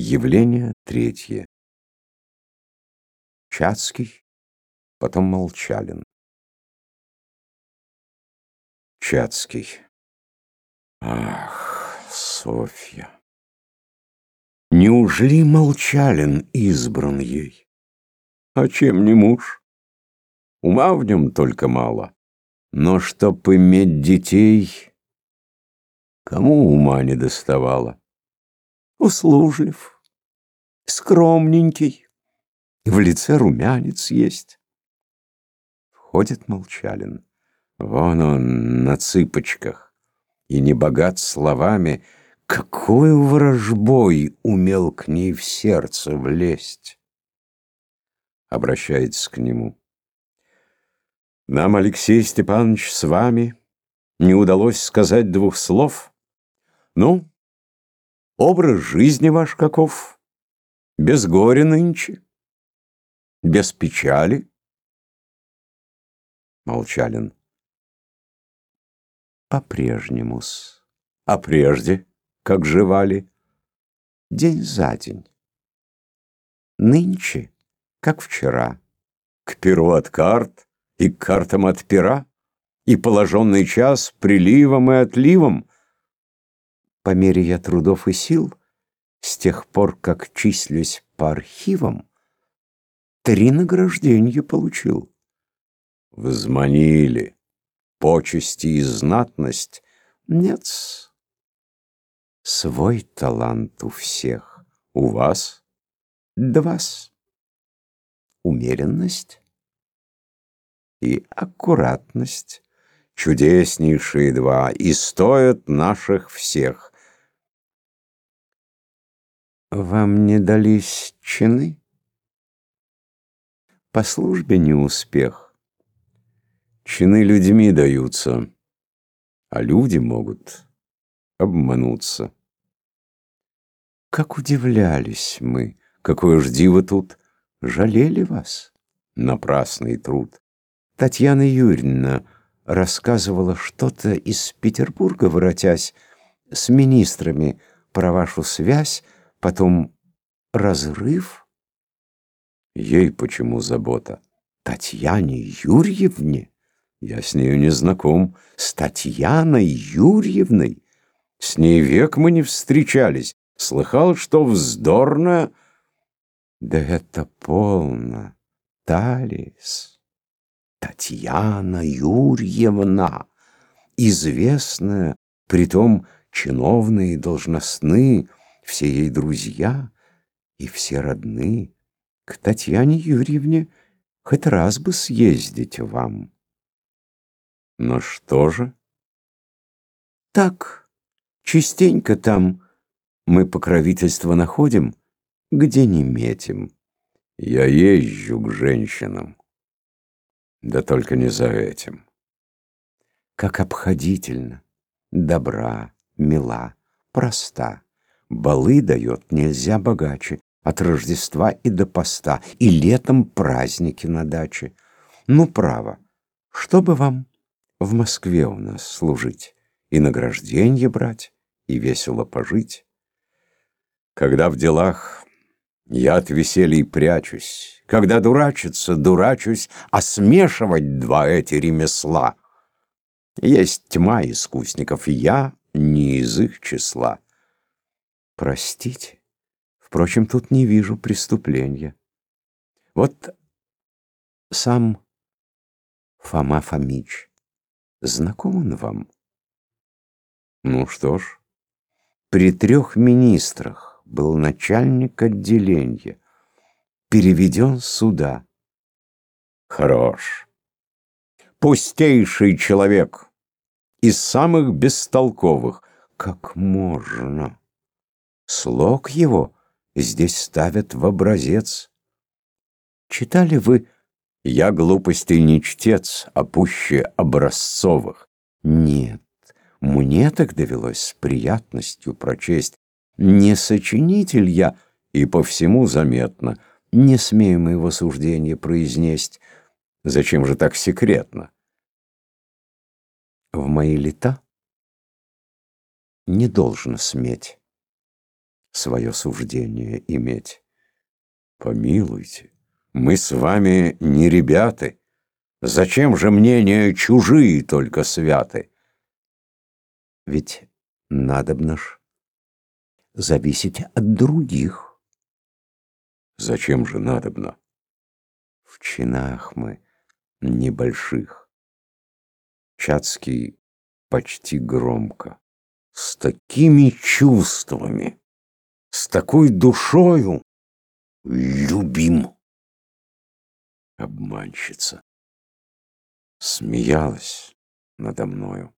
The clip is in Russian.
Явление третье. Чацкий, потом Молчалин. Чацкий. Ах, Софья. Неужели Молчалин избран ей? А чем не муж? Ума в нем только мало. Но чтоб иметь детей, кому ума не доставало? Услужлив, скромненький, в лице румянец есть. Входит Молчалин, вон он на цыпочках, и не богат словами, какой ворожбой умел к ней в сердце влезть. Обращается к нему. Нам, Алексей Степанович, с вами не удалось сказать двух слов. Ну, Образ жизни ваш каков? Без горя нынче? Без печали? Молчалин. По-прежнему-с. А прежде, как живали? День за день. Нынче, как вчера. К перу от карт и к картам от пера, и положенный час приливом и отливом — по мере я трудов и сил, с тех пор, как числюсь по архивам, три награждения получил. Взманили почести и знатность. Нет, свой талант у всех. У вас? Да вас. Умеренность и аккуратность. Чудеснейшие два и стоят наших всех. Вам не дались чины? По службе не успех. Чины людьми даются, а люди могут обмануться. Как удивлялись мы, какое ж диво тут, жалели вас. Напрасный труд. Татьяна Юрьевна рассказывала что-то из Петербурга, воротясь, с министрами про вашу связь, Потом разрыв. Ей почему забота? Татьяне Юрьевне? Я с нею не знаком. С Татьяной Юрьевной? С ней век мы не встречались. Слыхал, что вздорно... Да это полно. Талис. Татьяна Юрьевна. Известная, притом чиновные и должностные, все ей друзья и все родные. К Татьяне Юрьевне хоть раз бы съездить вам. Но что же? Так, частенько там мы покровительство находим, где не метим. Я езжу к женщинам, да только не за этим. Как обходительно, добра, мила, проста. Балы дает нельзя богаче, от Рождества и до поста, и летом праздники на даче. Ну, право, чтобы вам в Москве у нас служить, и награжденье брать, и весело пожить. Когда в делах я от веселий прячусь, когда дурачиться дурачусь, а смешивать два эти ремесла. Есть тьма искусников, я не из их числа. Простите. Впрочем, тут не вижу преступления. Вот сам Фома Фомич. Знаком он вам? Ну что ж, при трех министрах был начальник отделения, переведен сюда. Хорош. Пустейший человек, из самых бестолковых. Как можно? Слог его здесь ставят в образец. Читали вы «Я глупостей не чтец, а пуще образцовых»? Нет, мне так довелось с приятностью прочесть. Не сочинитель я, и по всему заметно, не смею моего суждения произнесть. Зачем же так секретно? В мои лета не должно сметь. Свое суждение иметь. Помилуйте, мы с вами не ребята. Зачем же мнения чужие только святы? Ведь надобно ж зависеть от других. Зачем же надобно? В чинах мы небольших. Чацкий почти громко, с такими чувствами, с такой душою любим. Обманщица смеялась надо мною.